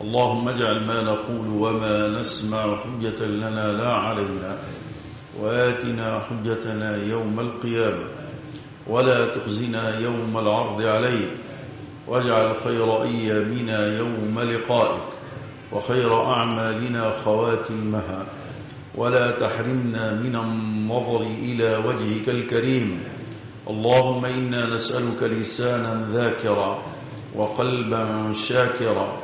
اللهم اجعل ما نقول وما نسمع حجة لنا لا علينا وآتنا حجتنا يوم القيامة ولا تخزنا يوم العرض عليك واجعل خير أيامنا يوم لقائك وخير أعمالنا خواتيمها ولا تحرمنا من النظر إلى وجهك الكريم. اللهم إنا نسألك لسانا ذاكرا وقلبا شاكرا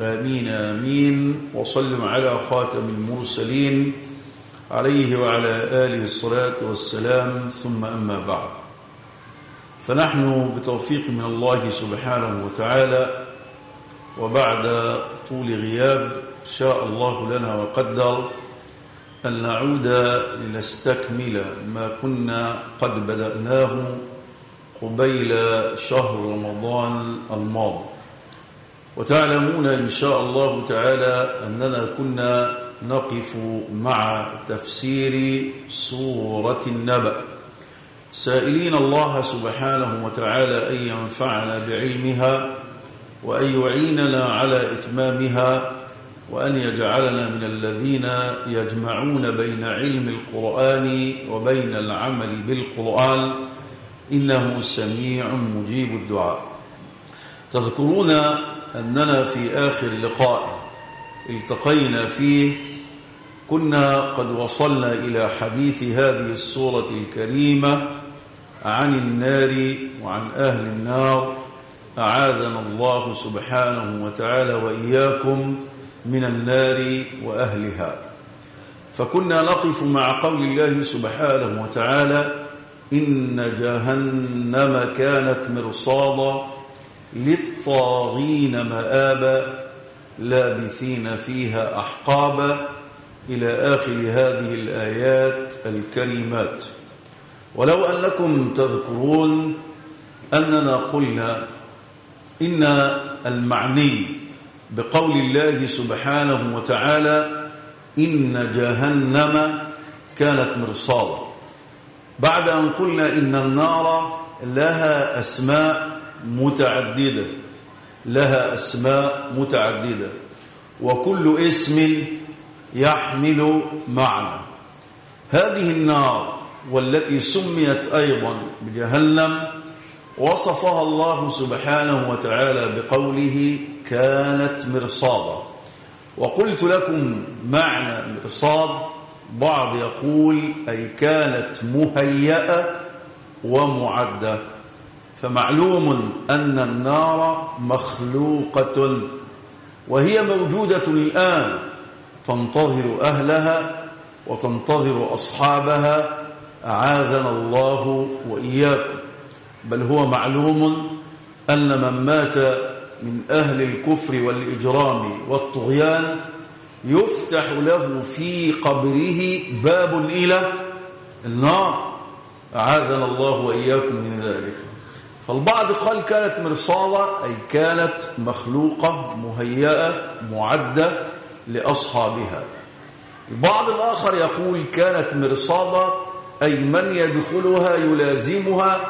آمين آمين. وصلوا على خاتم المرسلين عليه وعلى آله الصلاة والسلام ثم أما بعد. فنحن بتوفيق من الله سبحانه وتعالى وبعد طول غياب شاء الله لنا وقدر أن نعود لنستكمل ما كنا قد بدأناه قبيل شهر رمضان الماضي. وتعلمون إن شاء الله تعالى أننا كنا نقف مع تفسير سورة النبأ. سائلين الله سبحانه وتعالى أن ينفعنا بعلمها وأن يعيننا على إتمامها وأن يجعلنا من الذين يجمعون بين علم القرآن وبين العمل بالقرآن. إنه سميع مجيب الدعاء. تذكرون أننا في آخر لقاء التقينا فيه. كنا قد وصلنا إلى حديث هذه السورة الكريمة عن النار وعن أهل النار. أعاذنا الله سبحانه وتعالى وإياكم من النار وأهلها. فكنا نقف مع قول الله سبحانه وتعالى إن جهنم كانت مرصادا للطاغين مآبا لابثين فيها أحقابا. إلى آخر هذه الآيات الكريمات. ولو أنكم تذكرون أننا قلنا إن المعني بقول الله سبحانه وتعالى إن جهنم كانت مرصادا. بعد أن قلنا إن النار لها أسماء متعددة. لها أسماء متعددة. وكل اسم يحمل معنى. هذه النار والتي سميت أيضا بجهنم وصفها الله سبحانه وتعالى بقوله كانت مرصادا. وقلت لكم معنى مرصاد. بعض يقول أي كانت مهيئة ومعدة. فمعلوم أن النار مخلوقة وهي موجودة الآن تنتظر أهلها وتنتظر أصحابها. أعاذنا الله وإياكم. بل هو معلوم أن من مات من أهل الكفر والإجرام والطغيان يفتح له في قبره باب إلى النار. أعاذنا الله وإياكم من ذلك. فالبعض قال كانت مرصادة أي كانت مخلوقة مهيئة معدة لأصحابها. البعض الآخر يقول كانت مرصادة أي من يدخلها يلازمها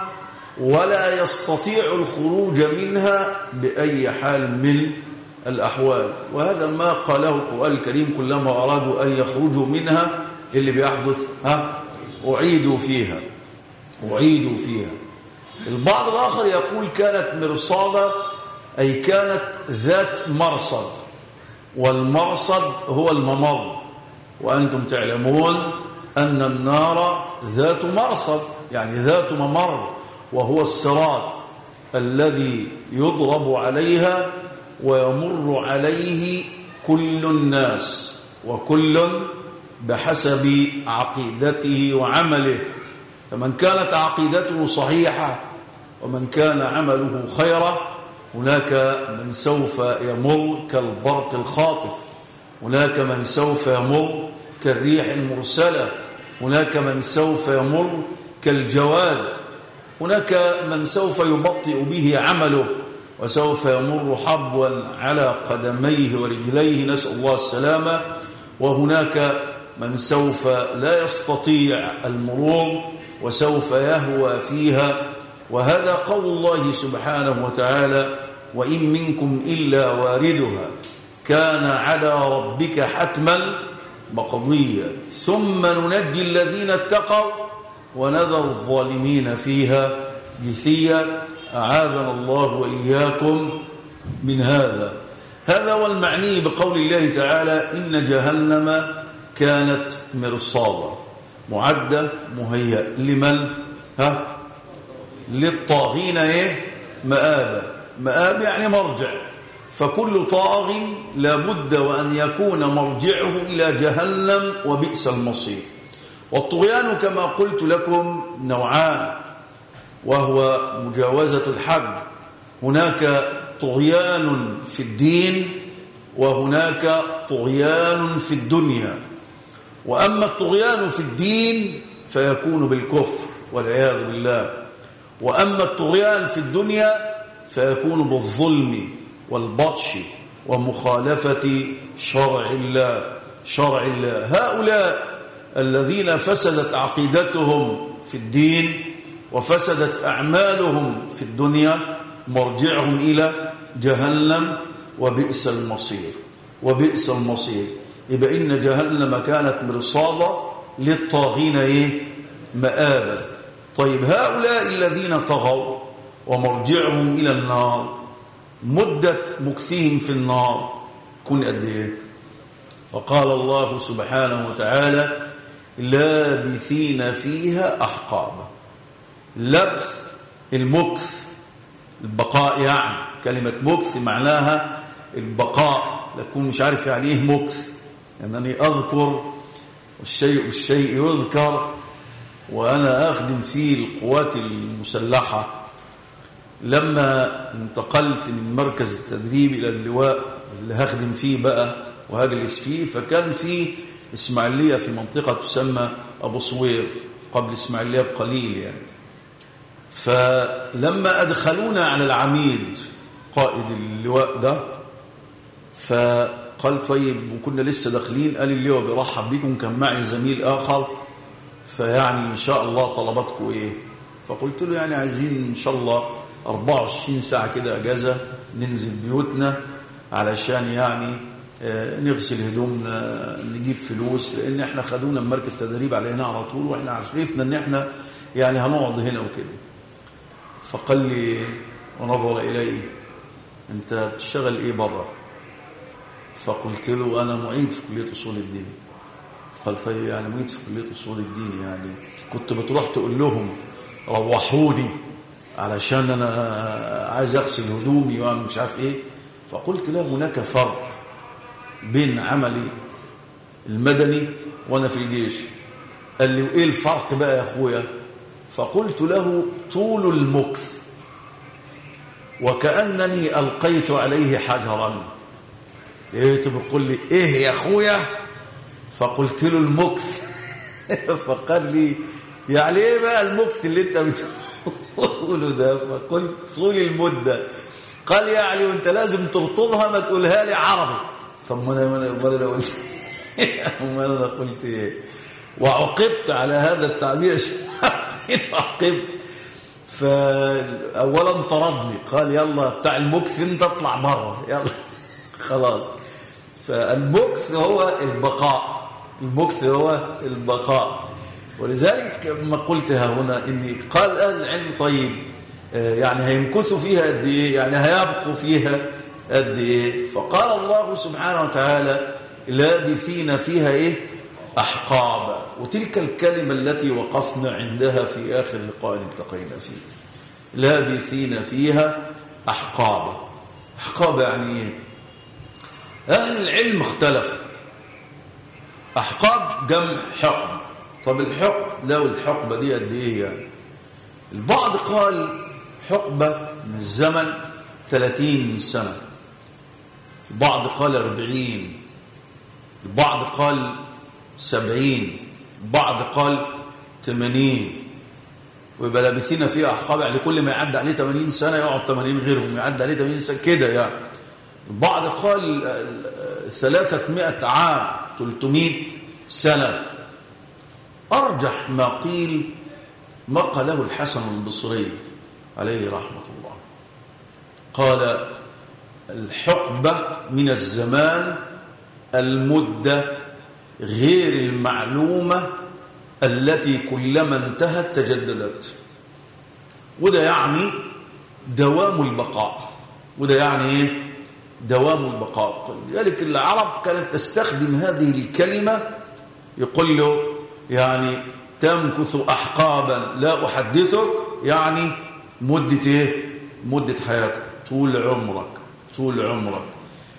ولا يستطيع الخروج منها بأي حال من الأحوال. وهذا ما قاله القرآن الكريم كلما أرادوا أن يخرجوا منها اللي بيحدث ها أعيدوا فيها أعيدوا فيها. البعض الآخر يقول كانت مرصادة أي كانت ذات مرصد. والمرصد هو الممر. وأنتم تعلمون أن النار ذات مرصد يعني ذات ممر وهو الصراط الذي يضرب عليها ويمر عليه كل الناس وكل بحسب عقيدته وعمله. فمن كانت عقيدته صحيحة ومن كان عمله خيرا هناك من سوف يمر كالبرق الخاطف هناك من سوف يمر كالريح المرسلة هناك من سوف يمر كالجواد هناك من سوف يبطئ به عمله وسوف يمر حبوا على قدميه ورجليه نسأل الله السلامة. وهناك من سوف لا يستطيع المرور وسوف يهوى فيها وهذا قول الله سبحانه وتعالى وإن منكم إلا واردها كان على ربك حتما مقضيا ثم ننجي الذين اتقوا ونذر الظالمين فيها جثيا. أعاذنا الله وإياكم من هذا. هذا هو المعني بقول الله تعالى إن جهنم كانت مرصادا. معدة مهيئة لمن؟ ها؟ للطاغين إيه؟ مآبا مآب يعني مرجع. فكل طاغ لابد وأن يكون مرجعه إلى جهنم وبئس المصير. والطغيان كما قلت لكم نوعان وهو مجاوزة الحد. هناك طغيان في الدين وهناك طغيان في الدنيا. وأما الطغيان في الدين فيكون بالكفر والعياذ بالله. وأما الطغيان في الدنيا فيكون بالظلم والبطش ومخالفة شرع الله. شرع الله. هؤلاء الذين فسدت عقيدتهم في الدين وفسدت أعمالهم في الدنيا مرجعهم إلى جهنم وبئس المصير. وبئس المصير. يبقى إن جهنم كانت مرصادا للطاغين إيه؟ مآبا. طيب هؤلاء الذين طغوا ومرجعهم إلى النار مدة مكثهم في النار كن قد إيه؟ فقال الله سبحانه وتعالى لابثين فيها أحقابا. لبث المكث البقاء يعني. كلمة مكث معناها البقاء لكون مش عارف يعني إيه مكث. أنني أذكر الشيء الشيء يذكر وأنا أخدم في القوات المسلحة. لما انتقلت من مركز التدريب إلى اللواء اللي هخدم فيه بقى وهجلس فيه فكان في إسماعيلية في منطقة تسمى أبو صوير قبل إسماعيلية بقليل يعني. فلما أدخلونا على العميد قائد اللواء ده فقال طيب وكنا لسه داخلين. قال اللواء بيرحب بيكم كان معي زميل آخر. فيعني إن شاء الله طلباتكم إيه؟ فقلت له يعني عايزين إن شاء الله 24 ساعة كده أجازة ننزل بيوتنا علشان يعني نغسل هدومنا نجيب فلوس لأن إحنا خدونا من مركز تدريب علينا على طول وإحنا عرفنا إن إحنا يعني هنقعد هنا وكده. فقال لي ونظر إلي أنت بتشتغل إيه برا فقلت له أنا معيد في كلية أصول الدين. قال طيب يعني معيد في كلية أصول الدين يعني. كنت بتروح تقول لهم روحوني علشان أنا عايز أغسل هدومي وأنا مش عارف إيه. فقلت له هناك فرق بين عملي المدني وأنا في الجيش. قال لي وإيه الفرق بقى يا أخويا؟ فقلت له طول المكث. وكأنني ألقيت عليه حجرا. لقيته بيقول لي إيه يا أخويا؟ فقلت له المكث. فقال لي يعني إيه بقى المكث اللي أنت بتقوله ده؟ فقلت طول المدة. قال يعني وأنت لازم ترطبها ما تقولها لي عربي. طب ما أنا ما أنا قلت ما أنا قلت إيه؟ وعقبت على هذا التعبير عقبت فاولا طردني. قال يلا بتاع المكث انت اطلع بره. يلا. خلاص. فالمكث هو البقاء. المكث هو البقاء. ولذلك ما قلتها هنا إني قال أهل العلم طيب يعني هيمكثوا فيها قد إيه؟ يعني هيبقوا فيها قد إيه؟ فقال الله سبحانه وتعالى لابثين فيها إيه؟ أحقابا وتلك الكلمة التي وقفنا عندها في آخر لقاء التقينا فيه. لابثين فيها أحقابا أحقابا يعني إيه؟ أهل العلم اختلفوا. أحقاب جمع حقب. طب الحقب لو الحقبة دي قد إيه يعني؟ البعض قال حقبة من الزمن 30 سنة. البعض قال 40 البعض قال 70 البعض قال 80 ويبقى لابثين فيها أحقاب يعني كل ما يعدي عليه 80 سنة يقعد 80 غيرهم يعدي عليه 80 سنة كده يعني. البعض قال 300 عام 300 سنة. أرجح ما قيل ما قاله الحسن البصري عليه رحمة الله. قال الحقبة من الزمان المدة غير المعلومة التي كلما انتهت تجددت. وده يعني دوام البقاء. وده يعني إيه؟ دوام البقاء. لذلك العرب كانت تستخدم هذه الكلمة يقول له يعني تمكث أحقابا لا أحدثك يعني مدة إيه؟ مدة حياتك طول عمرك طول عمرك.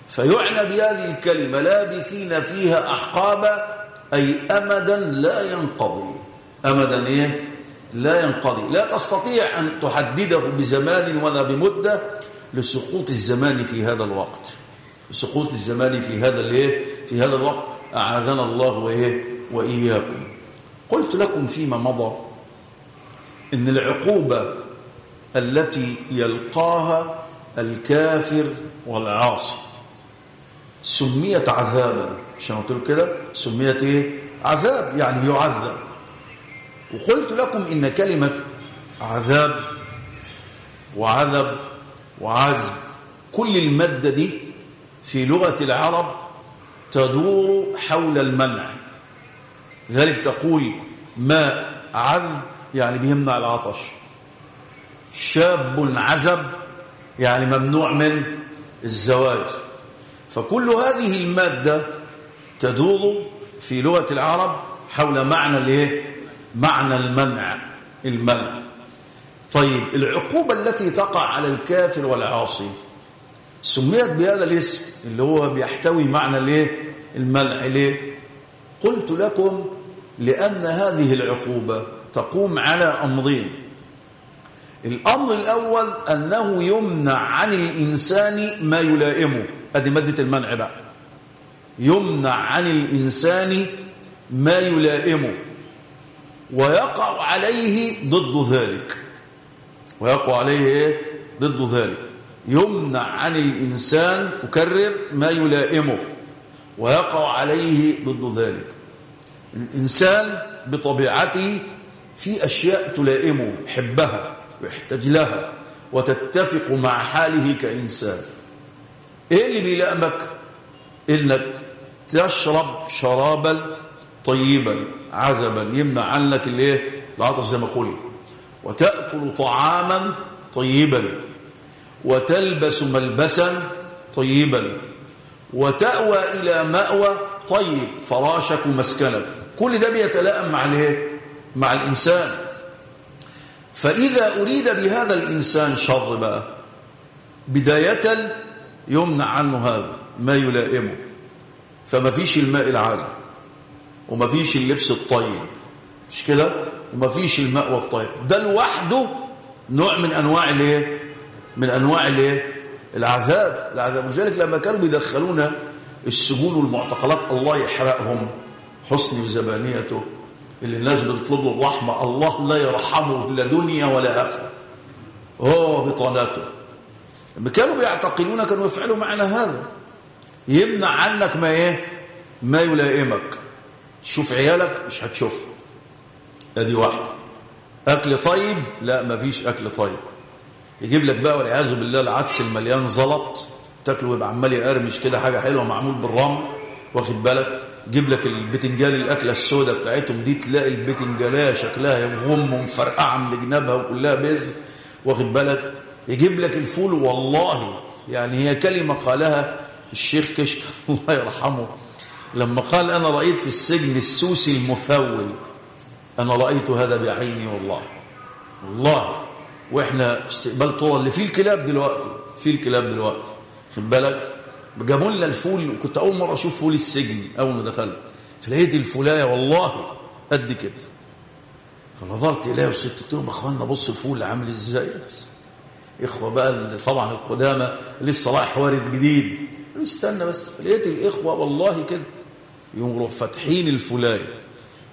فيعنى بهذه الكلمة لابثين فيها أحقابا أي أمدا لا ينقضي. أمدا إيه؟ لا ينقضي. لا تستطيع أن تحدده بزمان ولا بمدة. لسقوط الزمان في هذا الوقت. لسقوط الزمان في هذا الايه؟ في هذا الوقت. أعاذنا الله وإيه؟ وإياكم. قلت لكم فيما مضى إن العقوبة التي يلقاها الكافر والعاصي. سميت عذابا. عشان قلت كده؟ سميت إيه؟ عذاب يعني بيعذب وقلت لكم إن كلمة عذاب وعذب وعزب كل المادة دي في لغة العرب تدور حول المنع. لذلك تقول ماء عذب يعني بيمنع العطش. شاب عزب يعني ممنوع من الزواج. فكل هذه المادة تدور في لغة العرب حول معنى الايه؟ معنى المنع المنع. طيب العقوبة التي تقع على الكافر والعاصي سميت بهذا الاسم اللي هو بيحتوي معنى الايه المنع ليه؟ قلت لكم لأن هذه العقوبة تقوم على أمرين. الأمر الأول أنه يمنع عن الإنسان ما يلائمه. هذه مادة المنع بقى. يمنع عن الإنسان ما يلائمه. ويقع عليه ضد ذلك. ويقع عليه إيه؟ ضد ذلك. يمنع عن الإنسان أكرر ما يلائمه ويقع عليه ضد ذلك. الإنسان بطبيعته في أشياء تلائمه يحبها ويحتاج لها وتتفق مع حاله كإنسان. إيه اللي بيلائمك؟ إنك تشرب شرابا طيبا عزبا يمنع عنك الإيه؟ العطش زي ما قلت. وتأكل طعاما طيبا وتلبس ملبسا طيبا وتأوى إلى مأوى طيب فراشك ومسكنك كل ده بيتلائم مع الايه؟ مع الإنسان. فإذا أريد بهذا الإنسان شر بقى بداية يمنع عنه هذا ما يلائمه. فما فيش الماء العذب وما فيش اللبس الطيب. مش كده؟ وما فيش الماء الطيب ده لوحده نوع من أنواع الإيه؟ من أنواع الإيه؟ العذاب. العذاب. ولذلك لما كانوا بيدخلونا السجون والمعتقلات الله يحرقهم. حسن وزبانيته اللي الناس بتطلب له الرحمة الله لا يرحمه لا دنيا ولا آخرة. هو بطاناته. لما كانوا بيعتقلون كانوا يفعلوا معنا هذا. يمنع عنك ما إيه؟ ما يلائمك. تشوف عيالك مش هتشوف ادي واحدة أكل طيب؟ لا ما فيش أكل طيب. يجيب لك بقى والعياذ بالله العدس المليان زلط تاكله ويبقى عمال يقرمش كده حاجة حلوة معمول بالرمل واخد بالك؟ يجيب لك البتنجان الأكلة السوداء بتاعتهم دي تلاقي البتنجانية شكلها يغم ومفرقعة من جنابها وكلها بز واخد بالك؟ يجيب لك الفول والله يعني هي كلمة قالها الشيخ كشك الله يرحمه. لما قال أنا رأيت في السجن السوسي المفول أنا رأيت هذا بعيني والله. والله. وإحنا في استقبال طول اللي فيه الكلاب دلوقتي فيه الكلاب دلوقتي. خد بالك؟ جابوا لنا الفول وكنت أول مرة أشوف فول السجن أول ما دخلت. فلقيت الفولاية والله قد كده. فنظرت إليها وست قلت لهم أخوانا بص الفول عامل إزاي؟ إخوة بقى طبعا القدامى لسه رايح وارد جديد. استنى بس. لقيت الإخوة والله كده. يروح فاتحين الفولاية.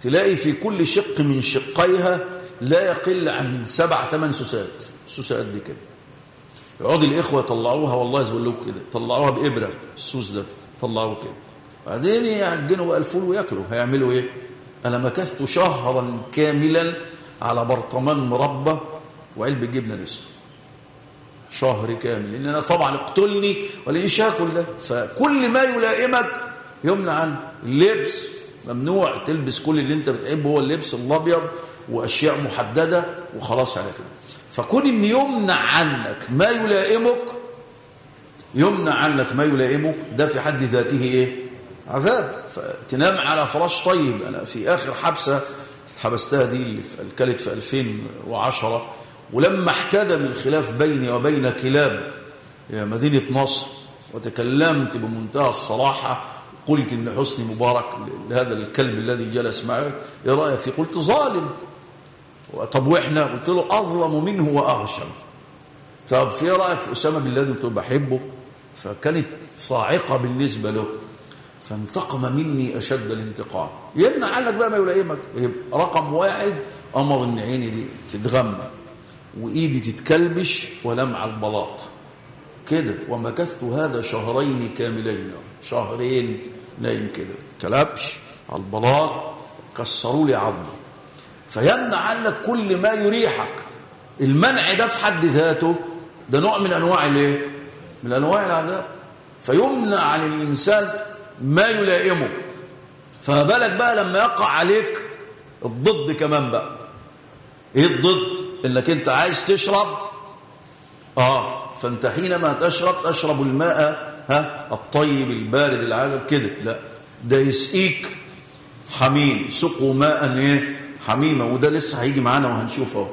تلاقي في كل شق من شقيها لا يقل عن سبع ثمان سوسات. سوسة قد كده. يقعد الإخوة يطلعوها والله زي لكم كده. طلعوها بإبرة السوس ده طلعوه كده. بعدين يعجنوا بقى الفول وياكلوا. هيعملوا إيه؟ أنا مكثت شهرا كاملا على برطمان مربى وعلبة جبنة الأسود. شهر كامل. لأن أنا طبعا اقتلني وليش هاكل ده؟ فكل ما يلائمك يمنع عنه اللبس ممنوع تلبس كل اللي انت بتحبه هو اللبس الأبيض وأشياء محددة وخلاص على كده. فكون إن يمنع عنك ما يلائمك يمنع عنك ما يلائمك ده في حد ذاته إيه؟ عذاب. فتنام على فراش طيب. أنا في آخر حبسة حبستها دي اللي كانت في 2010 ولما احتدم الخلاف بيني وبين كلاب مدينة نصر وتكلمت بمنتهى الصراحة قلت إن حسني مبارك لهذا الكلب الذي جلس معه إيه رأيك؟ فيه؟ قلت ظالم. طب وإحنا؟ قلت له أظلم منه وأغشم. طب في رأيك؟ في أسامة بن لادن قلت بحبه. فكانت صاعقة بالنسبة له. فانتقم مني أشد الانتقام. يمنع عنك بقى ما يلائمك. رقم واحد أمر إن عيني دي تتغمى وإيدي تتكلبش ولمع البلاط. كده ومكثت هذا شهرين كاملين. شهرين. نايم كده كلبش على البلاط كسروا لي عظمه فيمنع عنك كل ما يريحك المنع ده في حد ذاته ده نوع من أنواع الإيه؟ من أنواع العذاب. فيمنع عن الإنسان ما يلائمه. فما بالك بقى لما يقع عليك الضد كمان بقى. إيه الضد؟ إنك أنت عايز تشرب. آه فأنت حينما تشرب تشرب الماء ها الطيب البارد العجب كده. لا ده يسقيك حميم. سقوا ماء إيه حميمة. وده لسه هيجي معانا وهنشوفه أهو.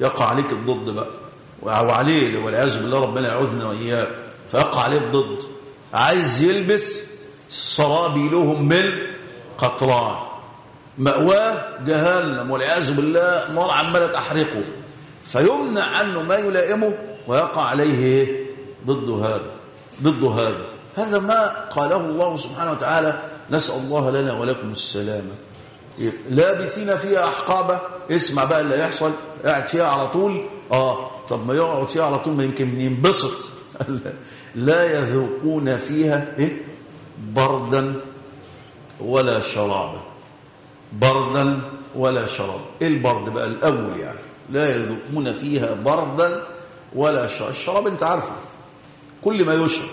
يقع عليك الضد بقى. وعليه والعياذ بالله ربنا يعوذنا واياه فيقع عليه الضد. عايز يلبس سرابي لهم من قطران مأواه جهنم. والعياذ بالله نار عمالة تحرقه. فيمنع عنه ما يلائمه ويقع عليه ضد هذا. ضد هذا. هذا ما قاله الله سبحانه وتعالى نسأل الله لنا ولكم السلامة. لابثين فيها أحقابة. اسمع بقى اللي يحصل قاعد فيها على طول. آه طب ما يقعد فيها على طول ما يمكن ينبسط. لا يذوقون فيها إيه؟ بردا ولا شرابا. بردا ولا شرابا. إيه البرد بقى؟ الأول يعني. لا يذوقون فيها بردا ولا شراب الشراب أنت عارفه. كل ما يشرب.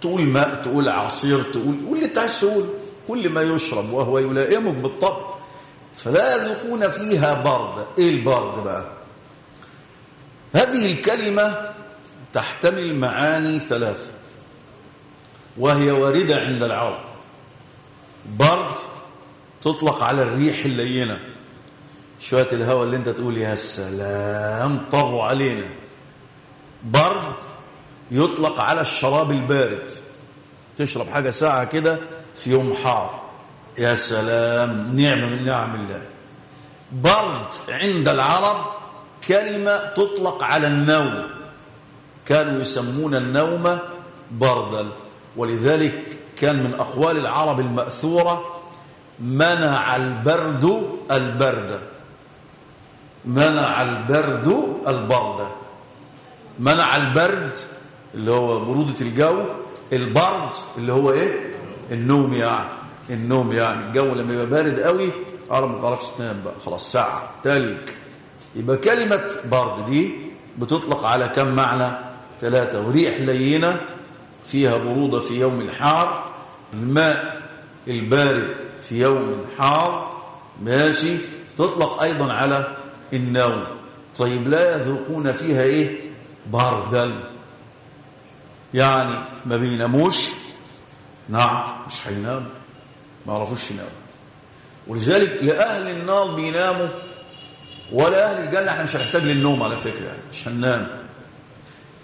تقول ماء تقول عصير تقول قول اللي انت عايز تقول. كل ما يشرب وهو يلائمك بالطبع. فلا يذوقون فيها برد. إيه البرد بقى؟ هذه الكلمة تحتمل معاني ثلاثة. وهي واردة عند العرب. برد تطلق على الريح اللينة. شوية الهواء اللي انت تقول يا سلام طروا علينا. برد يطلق على الشراب البارد. تشرب حاجة ساعة كده في يوم حار. يا سلام نعمة من نعم الله. برد عند العرب كلمة تطلق على النوم. كانوا يسمون النوم بردا. ولذلك كان من أقوال العرب المأثورة منع البرد البرد. منع البرد البرد. منع البرد اللي هو برودة الجو البرد اللي هو إيه؟ النوم يعني النوم يعني. الجو لما يبقى بارد قوي عرب ما تعرفش تنام بقى خلاص ساعة تلج. يبقى كلمة برد دي بتطلق على كم معنى؟ ثلاثة. وريح لينة فيها برودة في يوم الحار الماء البارد في يوم حار ماشي. تطلق أيضا على النوم. طيب لا يذوقون فيها إيه؟ بردا. يعني ما بيناموش. نعم مش هينام ما يعرفوش يناموا. ولذلك لأهل النار بيناموا ولا أهل الجنة إحنا مش هنحتاج للنوم على فكرة يعني مش هننام.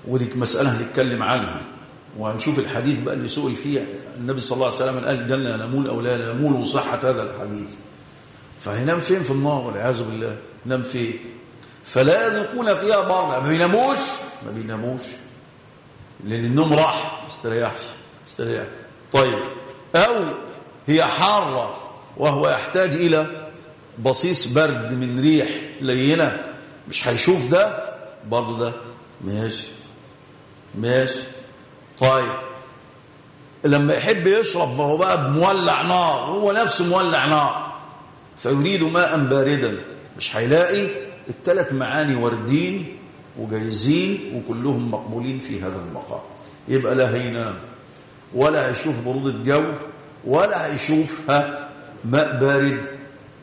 ودي مسألة هنتكلم عنها. وهنشوف الحديث بقى اللي سئل فيه النبي صلى الله عليه وسلم قال الجنة ينامون أو لا ينامون وصحة هذا الحديث. فهينام فين في النار؟ والعياذ بالله نام فين؟ فلا يذوقون فيها بردا ما بيناموش؟ ما بيناموش. لأن النوم راح. ما استريحش استريح طيب. أو هي حارة وهو يحتاج إلى بصيص برد من ريح لينة. مش هيشوف ده؟ برضه ده. ماشي. ماشي. طيب. لما يحب يشرب ما هو بقى مولع نار. هو نفسه مولع نار. فيريد ماء باردا. مش هيلاقي. الثلاث معاني واردين وجايزين وكلهم مقبولين في هذا المقام. يبقى لا هينام ولا هيشوف برود الجو ولا هيشوف ها ماء بارد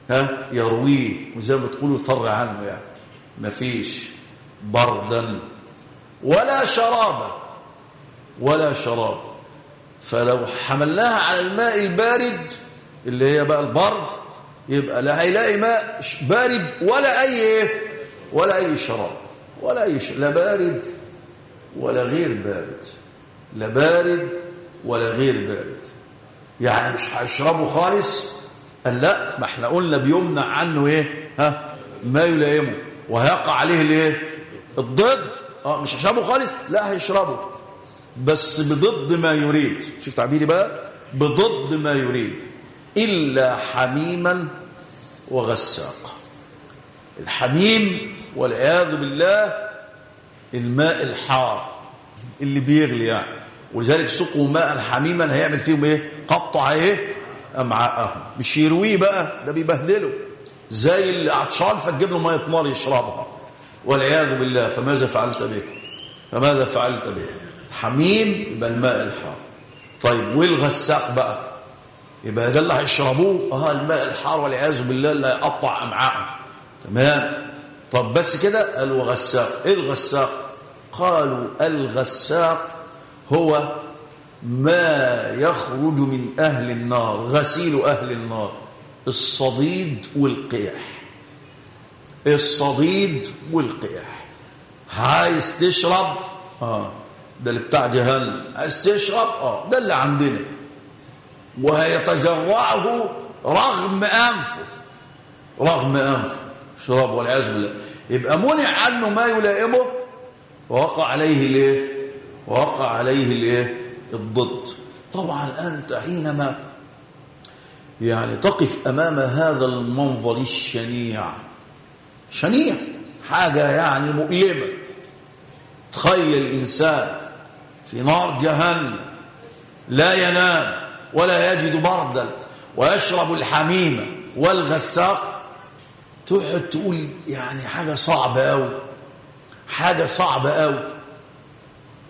ها يرويه. وزي ما تقولوا طر عنه يعني. مفيش بردا ولا شرابا ولا شراب. فلو حملناها على الماء البارد اللي هي بقى البرد يبقى لا هيلاقي ماء بارد ولا أي إيه ولا أي شراب. ولا شراب لا بارد ولا غير بارد. لا بارد ولا غير بارد. يعني مش هيشربه خالص؟ قال لا ما إحنا قلنا بيمنع عنه إيه؟ ها؟ ما يلائمه. وهيقع عليه الايه؟ الضد. آه مش هيشربه خالص؟ لا هيشربه بس بضد ما يريد. شوف تعبيري بقى. بضد ما يريد. إلا حميما وغساقا. الحميم والعياذ بالله الماء الحار اللي بيغلي يعني. ولذلك سقوا ماء حميما هيعمل فيهم إيه؟ قطع إيه؟ أمعاءهم. مش يرويه بقى ده بيبهدله. زي اللي عطشان فتجيب له مية نار يشربها. والعياذ بالله فماذا فعلت به؟ فماذا فعلت به؟ حميم يبقى الماء الحار. طيب والغساق بقى؟ يبقى ده اللي هيشربوه. آه الماء الحار والعياذ بالله اللي هيقطع أمعاءهم. تمام؟ طب بس كده قالوا غساق إيه الغساق؟ قالوا الغساق هو ما يخرج من أهل النار غسيل أهل النار الصديد والقيح. الصديد والقيح. عايز تشرب آه. ده اللي بتاع جهنم. عايز تشرب آه. ده اللي عندنا. وهيتجرعه رغم أنفه. رغم أنفه. شراب والعياذ بالله. يبقى منع عنه ما يلائمه ووقع عليه الايه ووقع عليه الايه الضد. طبعا أنت حينما يعني تقف أمام هذا المنظر الشنيع شنيع حاجة يعني مؤلمة. تخيل الانسان في نار جهنم لا ينام ولا يجد بردا ويشرب الحميمه والغساق تقعد تقول يعني حاجة صعبة قوي حاجة صعبة قوي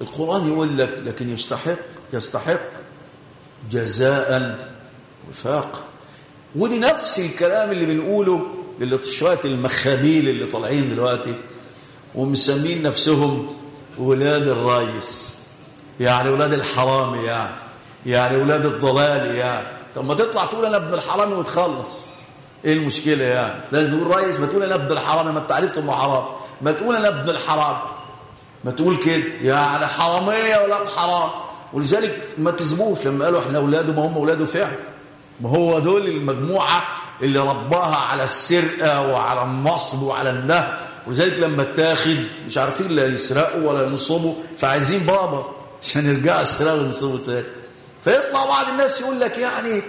القرآن يقول لك لكن يستحق يستحق جزاء وفاق ودي نفس الكلام اللي بنقوله للشوية المخابيل اللي طالعين دلوقتي ومسمين نفسهم ولاد الرئيس يعني ولاد الحرامي يعني يعني ولاد الضلال يعني. طب ما تطلع تقول أنا ابن الحرامي وتخلص. إيه المشكلة يعني؟ لازم تقول رئيس ما تقول أنا ابن الحرامي ما أنت عرفت إنه حرام. ما تقول أنا ابن الحرام. ما تقول كده. يعني حرامية ولاد حرام؟ ولذلك ما كذبوش لما قالوا إحنا أولاده ما هم أولاده فعلا. ما هو دول المجموعة اللي رباها على السرقة وعلى النصب وعلى النهب. ولذلك لما اتاخد مش عارفين لا يسرقوا ولا ينصبوا فعايزين بابا عشان يرجعوا السرقة وينصبوا تاني. فيطلع بعض الناس يقول لك يعني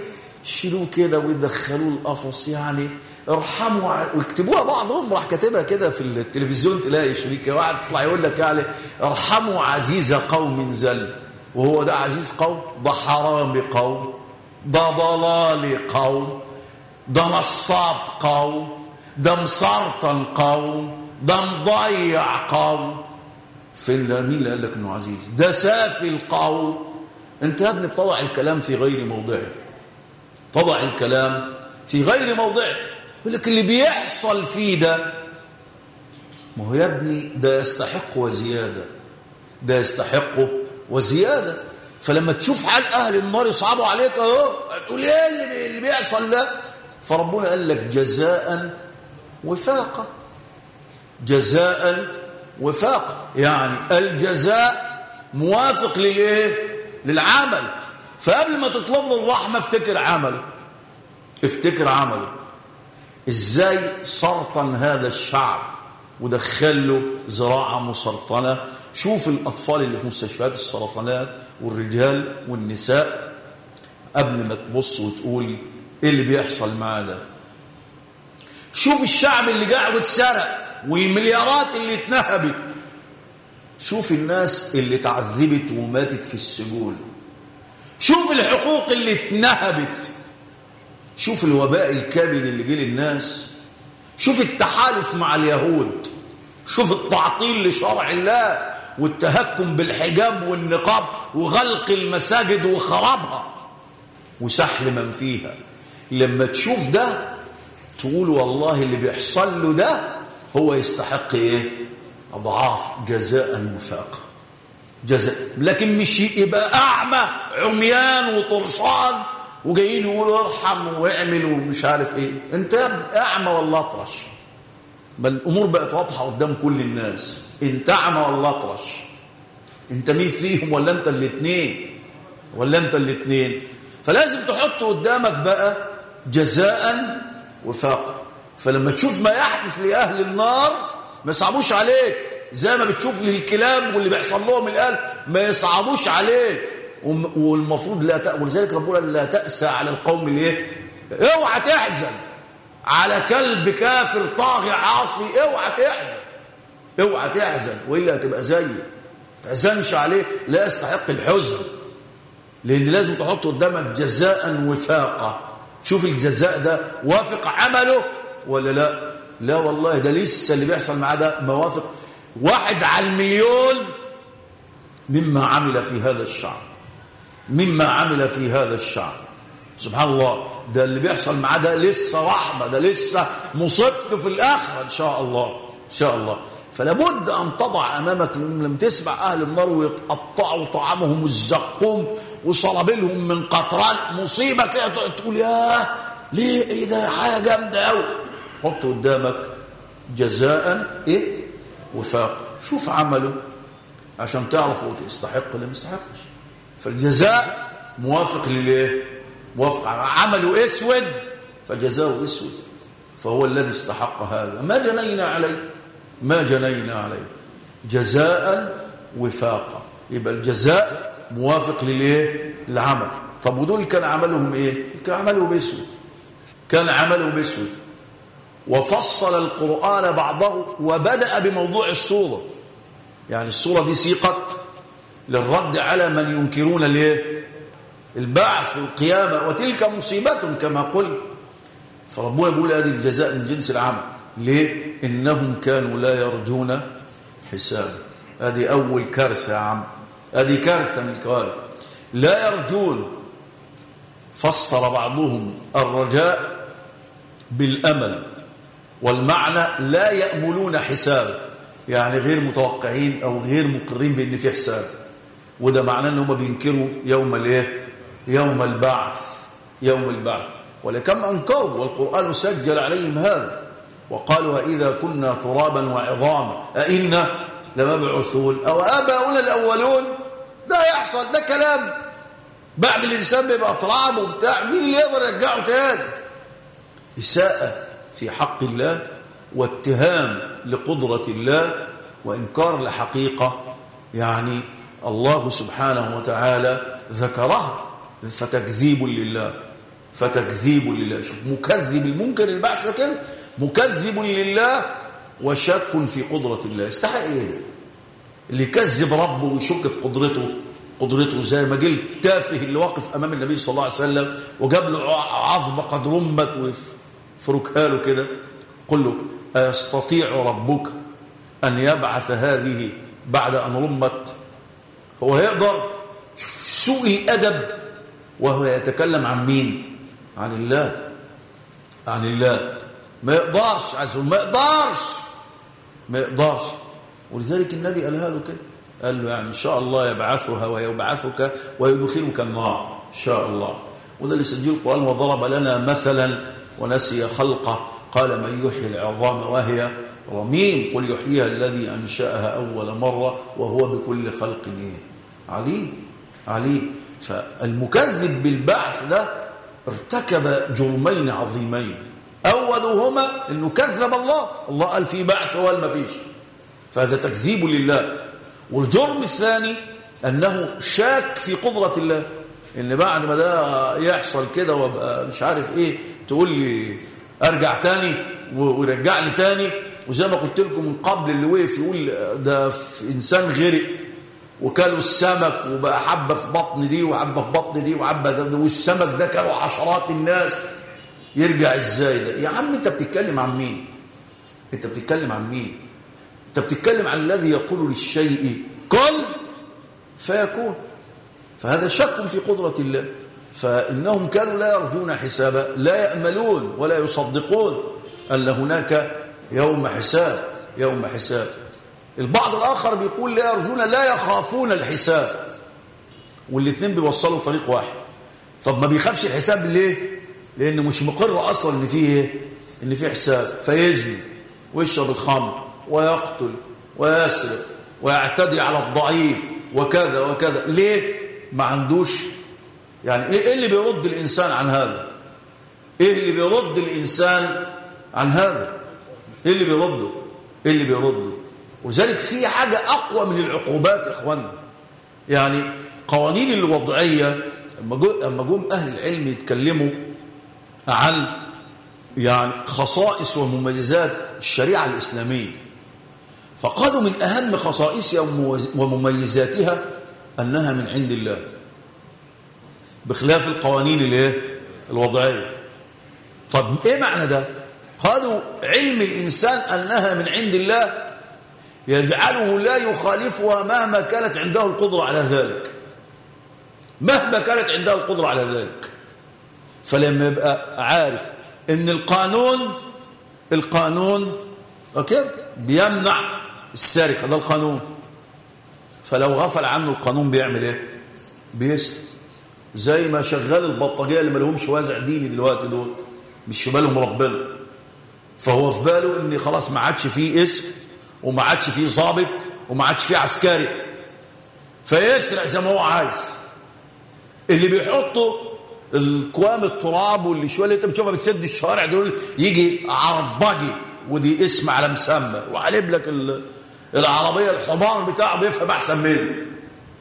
شيلوه كده ويدخلوه القفص يعني ارحموا ويكتبوها بعضهم. راح كاتبها كده في التلفزيون تلاقي شريك واحد يطلع يقول لك يعني ارحموا عزيز قوم زل وهو ده عزيز قوم؟ ده حرام قوم. ده ضلال قوم. ده نصاب قوم. ده مسرطن قوم. ده مضيع قوم. فين مين اللي قال لك إنه عزيز؟ ده سافي القوم انت يا ابني بتضع الكلام في غير موضعه. تضع الكلام في غير موضعه يقول لك اللي بيحصل فيه ده ما هو يا ابني ده يستحق وزيادة ده يستحق وزيادة. فلما تشوف حال أهل النار يصعبوا عليك أهو تقول إيه اللي, بيحصل ده؟ فربنا قال لك جزاء وفاقا جزاء وفاقا يعني الجزاء موافق للإيه؟ للعمل. فقبل ما تطلب له الرحمة افتكر عمله. افتكر عمله. إزاي سرطن هذا الشعب ودخله زراعة مسرطنة. شوف الأطفال اللي في مستشفيات السرطانات والرجال والنساء قبل ما تبص وتقول إيه اللي بيحصل معاه ده شوف الشعب اللي قاعد اتسرق والمليارات اللي اتنهبت. شوف الناس اللي تعذبت وماتت في السجون. شوف الحقوق اللي اتنهبت. شوف الوباء الكامل اللي جه للناس. شوف التحالف مع اليهود. شوف التعطيل لشرع الله والتهكم بالحجاب والنقاب وغلق المساجد وخرابها وسحل من فيها. لما تشوف ده تقول والله اللي بيحصل له ده هو يستحق إيه؟ أضعاف جزاء وفاقا جزاء لكن مش يبقى أعمى عميان وطرشان وجايين يقولوا ارحم واعمل ومش عارف إيه. أنت أعمى ولا أطرش. بل الأمور بقت واضحة قدام كل الناس. أنت أعمى ولا أطرش. أنت مين فيهم؟ ولا أنت الاثنين ولا أنت الاثنين فلازم تحط قدامك بقى جزاء وفاقا. فلما تشوف ما يحدث لأهل النار ما يصعبوش عليك. زي ما بتشوف للكلاب واللي بيحصل لهم الآن ما يصعبوش عليك والمفروض لا تأ... ولذلك ربنا لا تأسى على القوم اللي إيه اوعى تحزن. على كلب كافر طاغي عاصي اوعى تحزن. اوعى تحزن وإلا هتبقى زيه تحزنش عليه لا يستحق الحزن. لأن لازم تحط قدامك جزاء وفاقا شوف الجزاء ده وافق عمله ولا لا؟ لا والله ده لسه اللي بيحصل معاه ده موافق واحد على المليون مما عمل في هذا الشعب مما عمل في هذا الشعب سبحان الله ده اللي بيحصل معاه ده لسه رحمة ده لسه مصيبته في الآخرة إن شاء الله إن شاء الله. فلا بد أن تضع أمامك لما تسمع أهل النار ويتقطعوا طعامهم الزقوم وصلابلهم من قطران مصيبة كده تقول ياه ليه؟ إيه ده؟ حاجة جامدة أوي. حط قدامك جزاء إيه؟ وفاق شوف عمله عشان تعرفوا يستحق ولا ما يستحقش. فالجزاء موافق لليه موافق عمله أسود فجزاؤه أسود. فهو الذي استحق هذا. ما جنينا عليه ما جنينا عليه. جزاء وفاقا يبقى الجزاء موافق للإيه؟ العمل طب ودول كان عملهم إيه؟ كان عمله باسود كان عمله باسود وفصل القرآن بعضه وبدأ بموضوع الصورة يعني الصورة دي سيقت للرد على من ينكرون الإيه؟ البعث والقيامة وتلك مصيبة كما قلت. فربنا يقول هذه الجزاء من جنس العمل. ليه؟ إنهم كانوا لا يرجون حسابا. هذه أول كارثة يا عم. هذه كارثة من الكوارث. لا يرجون. فسر بعضهم الرجاء بالأمل. والمعنى لا يأملون حسابا يعني غير متوقعين أو غير مقرين بأن في حساب. وده معناه أنهم بينكروا يوم الإيه؟ يوم البعث. يوم البعث. ولكم أنكروا والقرآن سجل عليهم هذا. وقالوا إذا كنا ترابا وعظاما. أئنا لمبعوثون. أو آباؤنا الأولون. ده يحصل ده كلام. بعد الإنسان بيبقى تراب وبتاع مين اللي يقدر يرجعه تاني؟ إساءة. في حق الله واتهام لقدرة الله وإنكار لحقيقة يعني الله سبحانه وتعالى ذكرها فتكذيب لله فتكذيب لله. شوف مكذب المنكر البعث كده مكذب لله وشك في قدرة الله. يستحق إيه؟ اللي يكذب ربه ويشك في قدرته. قدرته زي ما جه التافه اللي واقف أمام النبي صلى الله عليه وسلم وجاب له عظمه قد رمت وفركها له كده قل له أيستطيع ربك أن يبعث هذه بعد أن رمت؟ هو هيقدر سوء الأدب وهو يتكلم عن مين؟ عن الله. عن الله. ما يقدرش عز ما يقدرش. ما يقدرش. ولذلك النبي قال هذا كده. قال له يعني إن شاء الله يبعثها ويبعثك ويدخلك النار. إن شاء الله. وده اللي سجل القرآن وضرب لنا مثلا ونسي خلقه. قال من يحيي العظام وهي رميم قل يحييها الذي أنشأها أول مرة وهو بكل خلق عليم عليم فالمكذب بالبعث ده ارتكب جرمين عظيمين. أولهما أنه كذب الله الله قال في بعث وقال ما فيش. فهذا تكذيب لله. والجرم الثاني أنه شاك في قدرة الله إن بعد ما ده يحصل كده وابقى مش عارف إيه تقول لي أرجع تاني ويرجع لي تاني وزي ما قلت لكم من قبل اللي وقف يقول ده إنسان غرق وكلوا السمك وبقى حبة في بطن دي وحبة في بطن دي وحبة ده والسمك ده كانوا عشرات الناس. يرجع إزاي ده؟ يا عم أنت بتتكلم عن مين؟ أنت بتتكلم عن مين؟ أنت بتتكلم عن الذي يقول للشيء كن فيكون. فهذا شك في قدرة الله. فإنهم كانوا لا يرجون حسابا لا يأملون ولا يصدقون أن هناك يوم حساب يوم حساب. البعض الآخر بيقول لا يرجون لا يخافون الحساب. والاثنين بيوصلوا طريق واحد. طب ما بيخافش الحساب ليه؟ لأنه مش مقر أصلا إن فيه إيه؟ إن فيه حساب. فيزني ويشرب الخمر ويقتل ويسرق ويعتدي على الضعيف وكذا وكذا. ليه؟ ما عندوش يعني إيه اللي بيرد الإنسان عن هذا؟ إيه اللي بيرد الإنسان عن هذا؟ إيه اللي بيرده؟ إيه اللي بيرده؟ وذلك في حاجة أقوى من العقوبات يا اخوانا يعني قوانين الوضعية اما جم أهل العلم يتكلموا عن يعني خصائص ومميزات الشريعة الإسلامية فقالوا من أهم خصائصها ومميزاتها أنها من عند الله. بخلاف القوانين الايه الوضعية. طب إيه معنى ده؟ قالوا علم الإنسان أنها من عند الله يجعله لا يخالفها مهما كانت عنده القدرة على ذلك. مهما كانت عنده القدرة على ذلك. فلما يبقى عارف إن القانون القانون أوكي؟ بيمنع السرقة ده القانون. فلو غفل عنه القانون بيعمل إيه؟ بيسرق. زي ما شغال البلطجية اللي ما لهمش وازع ديني دلوقتي دول. مش في بالهم ربنا. فهو في باله إن خلاص ما عادش فيه اسم وما عادش فيه ضابط وما عادش فيه عسكري. فيسرق زي ما هو عايز. اللي بيحطوا الكوام التراب واللي شوية اللي انت بتشوفها بتسد الشوارع دول يجي عربجي ودي اسم على مسمى. وقلب لك العربية الحمار بتاعه بيفهم أحسن منه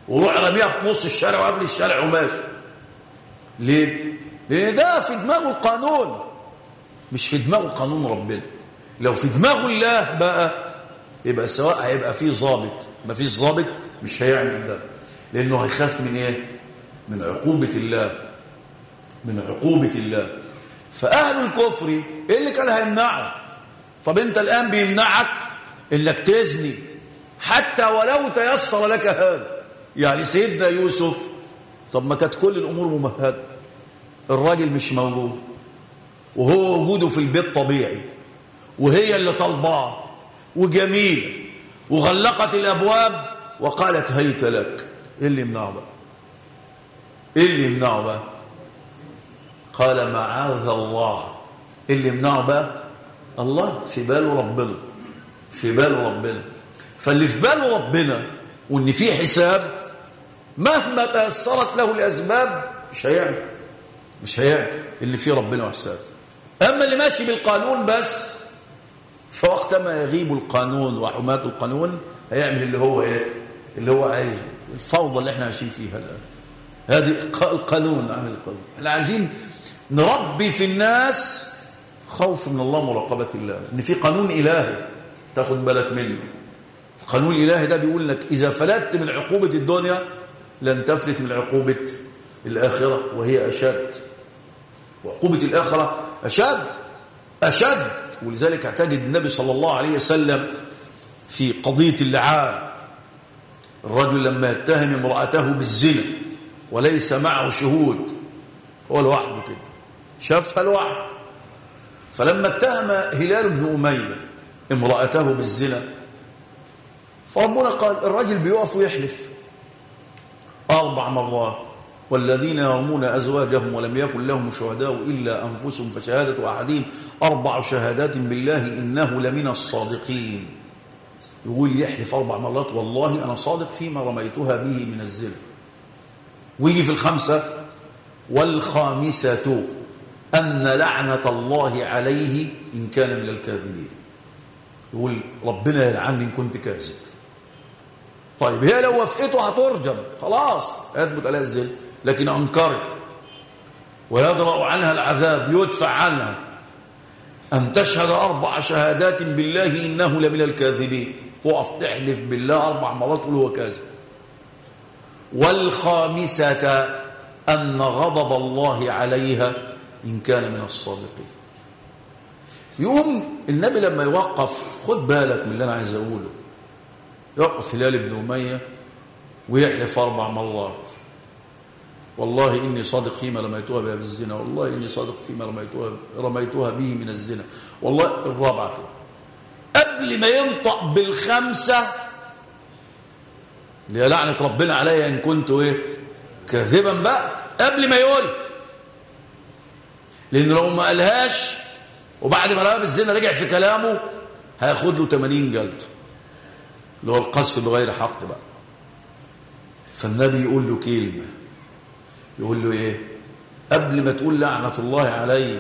وروح رميها في نص الشارع وقفل الشارع وماشي. ليه؟ لأن ده في دماغه القانون. مش في دماغه قانون ربنا. لو في دماغه الله بقى يبقى سواء هيبقى فيه ضابط. ما فيش ضابط مش هيعمل ده. لأنه هيخاف من إيه؟ من عقوبة الله. من عقوبة الله. فأهل الكفر إيه اللي كان هيمنعه؟ طب أنت الآن بيمنعك إنك تزني. حتى ولو تيسر لك هذا. يعني سيدنا يوسف طب ما كانت كل الأمور ممهدة. الراجل مش موجود. وهو وجوده في البيت طبيعي. وهي اللي طلباه وجميلة. وغلقت الأبواب وقالت هيت لك. إيه اللي يمنعه بقى؟ إيه اللي يمنعه بقى؟ قال معاذ الله. اللي يمنعه بقى؟ الله. في باله ربنا. في باله ربنا. فاللي في باله ربنا وإن في حساب مهما تيسرت له الاسباب مش هيعمل. مش هيعمل. اللي فيه ربنا وحساب أما اللي ماشي بالقانون بس فوقتما يغيب القانون وحماة القانون هيعمل اللي هو إيه؟ اللي هو عايزه. الفوضى اللي إحنا عايشين فيها الآن. هذه القانون عمل القانون. إحنا عايزين نربي في الناس خوف من الله مراقبة الله. إن في قانون إلهي تاخد بالك منه. القانون الإلهي ده بيقول لك إذا فلتت من عقوبة الدنيا لن تفلت من عقوبة الآخرة وهي أشد. وعقوبة الآخرة أشد أشد. ولذلك اعتقد النبي صلى الله عليه وسلم في قضية اللعان الرجل لما يتهم امرأته بالزنا وليس معه شهود هو لوحده كده شافها لوحده. فلما اتهم هلال بن أمية امرأته بالزنا فربنا قال الراجل بيقف ويحلف. أربع مرات. والذين يرمون أزواجهم ولم يكن لهم شهداء إلا أنفسهم فشهادة أحدهم أربع شهادات بالله إنه لمن الصادقين. يقول يحلف أربع مرات والله أنا صادق فيما رميتها به من الزنا ويجي في الخمسة والخامسة أن لعنة الله عليه إن كان من الكاذبين. يقول ربنا يلعني إن كنت كاذب. طيب هي لو وافقته هترجم. خلاص يثبت عليها الزنا لكن أنكرت ويدرأ عنها العذاب يدفع عنها. أن تشهد أربع شهادات بالله إنه لمن الكاذبين. تقف تحلف بالله أربع مرات تقول هو كاذب. والخامسة أن غضب الله عليها إن كان من الصادقين. يقوم النبي لما يوقف خد بالك من اللي أنا عايز أقوله. يوقف هلال بن أمية ويحلف أربع مرات. والله إني صادق فيما رميتها بها بالزنا والله إني صادق فيما رميتها, رميتها به من الزنا. والله الرابعة كده. قبل ما ينطق بالخمسة اللي لعنة ربنا عليا إن كنت إيه؟ كاذبا بقى. قبل ما يقول لأن لو ما قالهاش وبعد ما رمى بالزنا رجع في كلامه هياخد له 80 جلد. اللي هو القذف بغير حق بقى. فالنبي يقول له كلمة. يقول له إيه؟ قبل ما تقول لعنة الله علي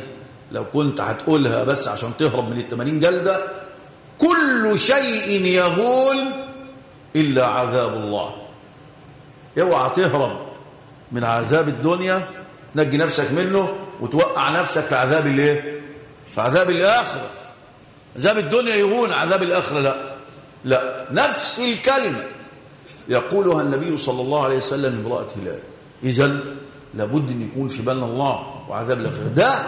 لو كنت هتقولها بس عشان تهرب من التمانين جلدة كل شيء يهول إلا عذاب الله. اوعى تهرب من عذاب الدنيا تنجي نفسك منه وتوقع نفسك في عذاب الايه؟ في عذاب الآخرة. عذاب الدنيا يهون عذاب الآخرة لا. لا نفس الكلمة يقولها النبي صلى الله عليه وسلم امرأة هلال. إذن لابد أن يكون في بالنا الله وعذاب الآخرة. ده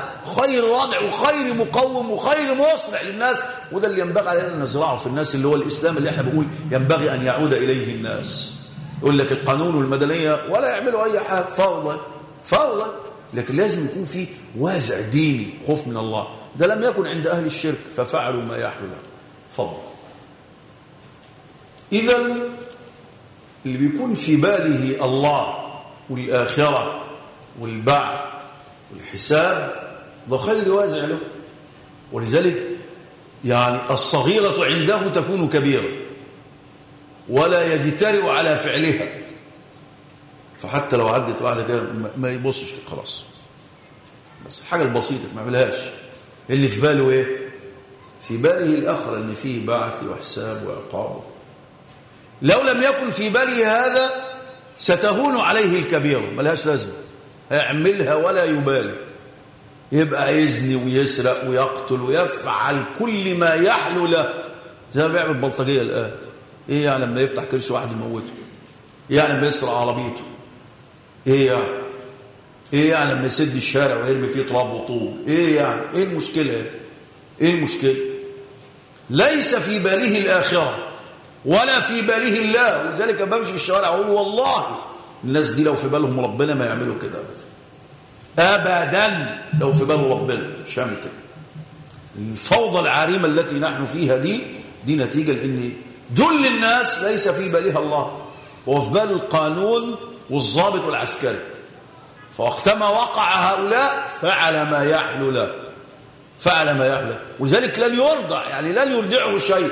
خير رادع وخير مقوم وخير مسرع للناس وده اللي ينبغي علينا نزرعه في الناس اللي هو الإسلام اللي إحنا بنقول ينبغي أن يعود إليه الناس. يقول لك القانون والمدنيه ولا يعملوا أي حاجة فوضى فوضى. لكن لازم يكون في وازع ديني خوف من الله. ده لم يكن عند أهل الشرك ففعلوا ما يحلو لهم. فضل اذا اللي بيكون في باله الله والآخرة والبعث والحساب ده خير وازع له. ولذلك يعني الصغيرة عنده تكون كبيرة ولا يجترئ على فعلها. فحتى لو عدت واحدة كده ما يبصش خلاص. بس الحاجة البسيطة ما يعملهاش. اللي في باله إيه؟ في باله الآخرة إن فيه بعث وحساب وعقاب. لو لم يكن في باله هذا ستهون عليه الكبيرة ملهاش لازمة. هيعملها ولا يبالي. يبقى يزني ويسرق ويقتل ويفعل كل ما يحلو له. زي ما بيعمل البلطجية الآن. إيه يعني لما يفتح كرش واحد يموته؟ إيه يعني لما يسرق عربيته؟ إيه يعني؟ إيه يعني لما يسد الشارع ويرمي فيه تراب وطوب؟ إيه يعني؟ إيه المشكلة؟ إيه المشكلة؟ ليس في باله الآخرة. ولا في باله الله. ولذلك بمشي في الشوارع أقول والله الناس دي لو في بالهم ربنا ما يعملوا كده ابدا. ابدا لو في باله ربنا مش هعمل كده. الفوضى العارمه التي نحن فيها دي دي نتيجة لأن جل الناس ليس في بالها الله. وهو في باله القانون والضابط والعسكري فوقتما وقع هؤلاء فعل ما يحلو له. فعل ما يحلو ولذلك لن يرضع يعني لن يرضعه شيء.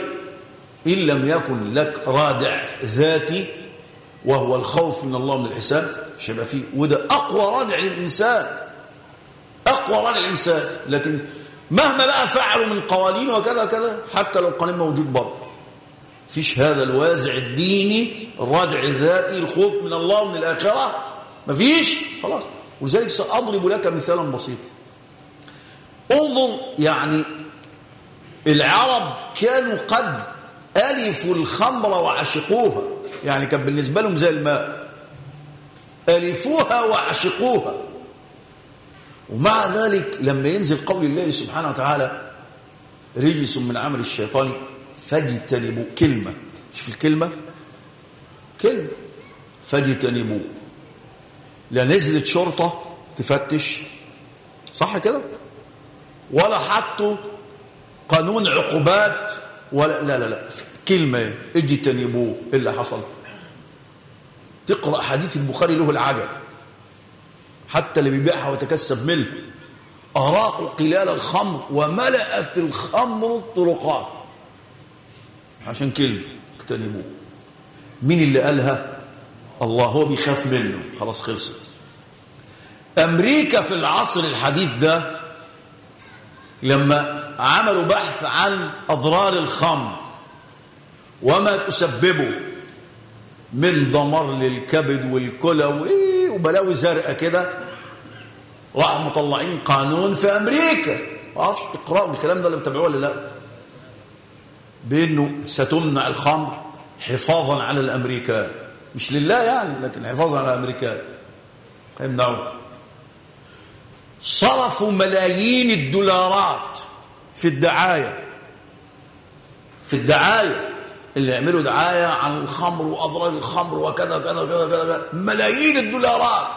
إن لم يكن لك رادع ذاتي وهو الخوف من الله من الحساب مش هيبقى فيه. وده أقوى رادع للإنسان. أقوى رادع للإنسان. لكن مهما بقى فعلوا من قوانين وكذا كذا حتى لو قانون موجود برضه. فيش هذا الوازع الديني الرادع الذاتي الخوف من الله ومن الآخرة. مفيش. خلاص. ولذلك سأضرب لك مثالا بسيطا. انظر يعني العرب كانوا قد ألفوا الخمر وعشقوها. يعني كان بالنسبة لهم زي الماء. ألفوها وعشقوها. ومع ذلك لما ينزل قول الله سبحانه وتعالى رجس من عمل الشيطان فاجتنبوا كلمة. شوف الكلمة. كلمة. فاجتنبوا. لا نزلت شرطة تفتش. صح كده؟ ولا حطوا قانون عقوبات ولا لا لا لا. كلمة اجتنبوه اللي حصل تقرأ حديث البخاري له العجب. حتى اللي بيبيعها وتكسب منه أراقوا قلال الخمر وملأت الخمر الطرقات. عشان كلمة. اجتنبوه مين اللي قالها؟ الله هو بيخاف منه. خلاص خلصت. أمريكا في العصر الحديث ده لما عملوا بحث عن أضرار الخمر وما تسببه من دمار للكبد والكلى وبلاوي زرقاء كده راحوا مطلعين قانون في أمريكا. ما أعرفش تقرأوا الكلام ده اللي بتابعوه ولا لا؟ بأنه ستمنع الخمر حفاظا على الأمريكان. مش لله يعني لكن حفاظا على الأمريكان. هيمنعوه صرفوا ملايين الدولارات في الدعاية. في الدعاية. اللي يعملوا دعاية عن الخمر وأضرار الخمر وكذا كذا كذا كذا ملايين الدولارات.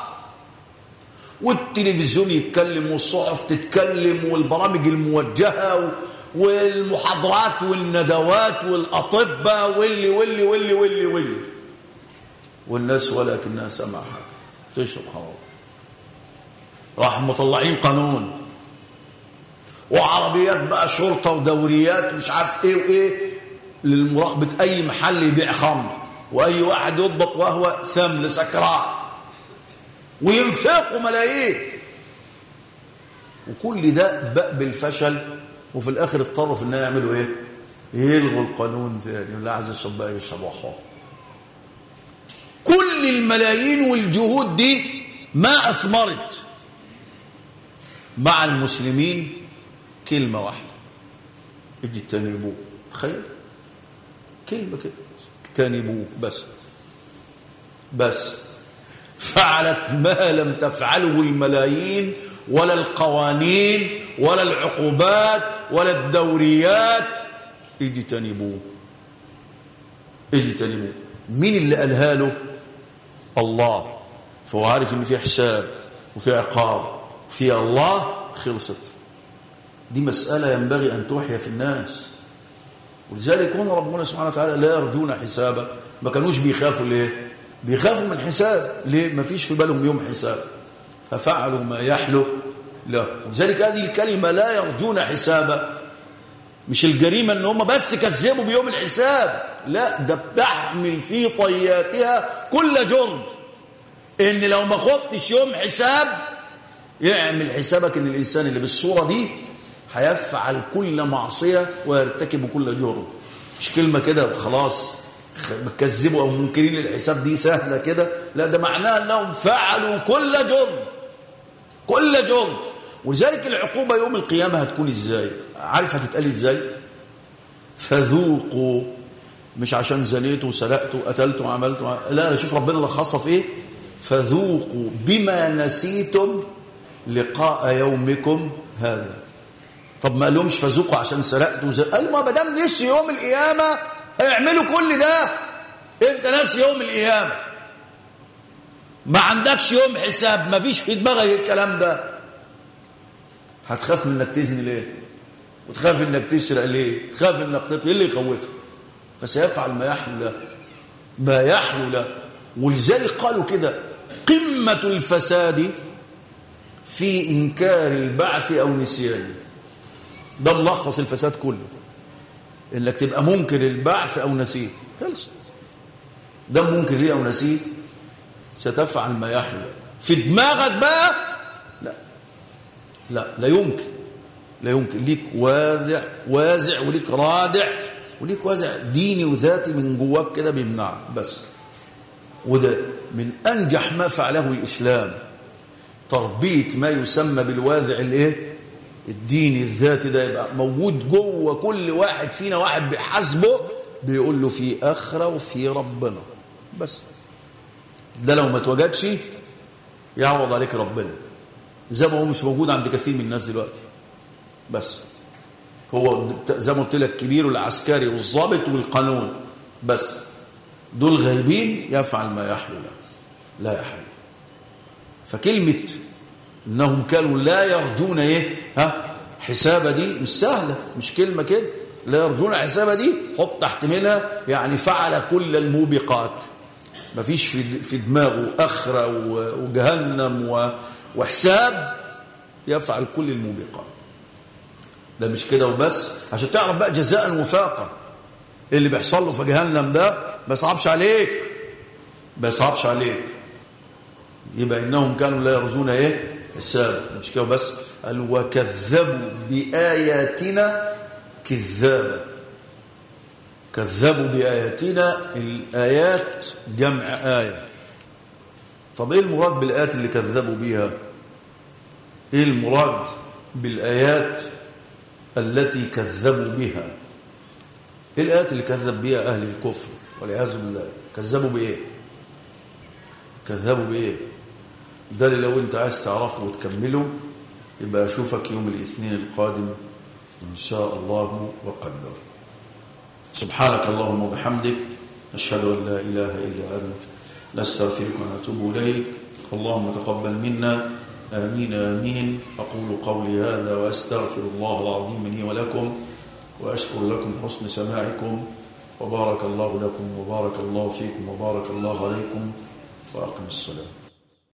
والتلفزيون يتكلم والصحف تتكلم والبرامج الموجهة والمحاضرات والندوات والأطباء واللي واللي واللي واللي واللي. والناس ولكنها سماحة. تشرب خمر. راح مطلعين قانون وعربيات بقى شرطة ودوريات ومش عارف إيه وإيه. للمراقبة أي محل يبيع خمر وأي واحد يضبط وهو ثمل سكران وينفقوا ملايين. وكل ده بقى بالفشل. وفي الآخر اضطروا في انهم يعملوا إيه؟ يلغوا القانون تاني. اللي عايز بقى يشرب وحار. كل الملايين والجهود دي ما أثمرت. مع المسلمين كلمة واحدة. اجتنبوه تخيل. كلمة كده. اجتنبوه بس. بس. فعلت ما لم تفعله الملايين ولا القوانين ولا العقوبات ولا الدوريات. اجتنبوه اجتنبوه مين اللي قالها له الله. فهو عارف إن في حساب وفي عقاب. في الله خلصت. دي مسألة ينبغي أن توحي في الناس. ولذلك هنا ربنا سبحانه وتعالى لا يرجون حسابا. ما كانوش بيخافوا ليه؟ بيخافوا من حساب. ليه؟ ما فيش في بالهم يوم حساب. ففعلوا ما يحلو. لا. ولذلك هذه الكلمة لا يرجون حسابا. مش الجريمة إن هم بس كذبوا بيوم الحساب. لا ده بتحمل في طياتها كل جرم. إن لو ما خفتش يوم حساب يعمل حسابك إن الإنسان اللي بالصورة دي هيفعل كل معصية ويرتكب كل جرم مش كلمة كده خلاص بتكذبوا أو منكرين الحساب دي سهلة كده. لا ده معناه أنهم فعلوا كل جرم كل جرم. ولذلك العقوبة يوم القيامة هتكون إزاي؟ عارف هتتقال إزاي؟ فذوقوا مش عشان زنيتوا وسرقتوا وقتلتوا وعملتوا لا لا شوف ربنا لخصها في إيه؟ فذوقوا بما نسيتم لقاء يومكم هذا. طب ما قالهمش فذوقوا عشان سرقتوا زي... قال ما دام نسي يوم القيامة هيعملوا كل ده انت ناسي يوم القيامة. ما عندكش يوم حساب ما فيش في دماغك الكلام ده. هتخاف انك تزني ليه؟ وتخاف انك تسرق ليه؟ تخاف انك تطلع إيه اللي يخوفك؟ فسيفعل ما يحلو له. ما يحلو له. ولذلك قالوا كده قمة الفساد في إنكار البعث أو نسيانه ده ملخص الفساد كله. إنك تبقى منكر البعث أو نسيت. خلص. ده منكر ليه أو نسيت؟ ستفعل ما يحلو. في دماغك بقى؟ لا. لا لا يمكن. لا يمكن. ليك وازع وازع وليك رادع وليك وازع ديني وذاتي من جواك كده بيمنعك. بس. وده من أنجح ما فعله الإسلام. تربيه ما يسمى بالوازع الايه؟ الديني الذاتي ده يبقى موجود جوه كل واحد فينا واحد بيحاسبه بيقول له في آخرة وفي ربنا. بس. ده لو ما اتوجدش يعوض عليك ربنا. زي ما هو مش موجود عند كثير من الناس دلوقتي. بس. هو زي ما قلت لك الكبير والعسكري والضابط والقانون. بس. دول غايبين يفعل ما يحلو له. لا يحلو. فكلمة إنهم كانوا لا يرجون إيه؟ ها؟ حسابة دي مش سهلة مش كلمة كده. لا يرجون حسابا دي حط تحت منها يعني فعل كل الموبقات. مفيش في في دماغه اخره وجهنم وحساب يفعل كل الموبقات. ده مش كده وبس؟ عشان تعرف بقى جزاء وفاقه اللي بيحصل له في جهنم ده ما يصعبش عليك. ما يصعبش عليك. يبقى إنهم كانوا لا يرجون إيه؟ حساب مش كده بس؟ قال وكذبوا بآياتنا كذابا. كذبوا بآياتنا الآيات جمع آية. طب إيه المراد بالآيات اللي كذبوا بيها؟ إيه المراد بالآيات التي كذبوا بها؟ إيه الآيات اللي كذب بها أهل الكفر والعياذ بالله؟ كذبوا بإيه؟ كذبوا بإيه؟ ده اللي لو انت عايز تعرفه وتكمله يبقى أشوفك يوم الاثنين القادم إن شاء الله وقدر. سبحانك اللهم وبحمدك أشهد أن لا إله إلا أنت نستغفرك ونتوب إليك. اللهم تقبل منا. آمين آمين. أقول قولي هذا وأستغفر الله العظيم لي ولكم وأشكر لكم حسن سماعكم. وبارك الله لكم وبارك الله فيكم وبارك الله عليكم وأقم الصلاة.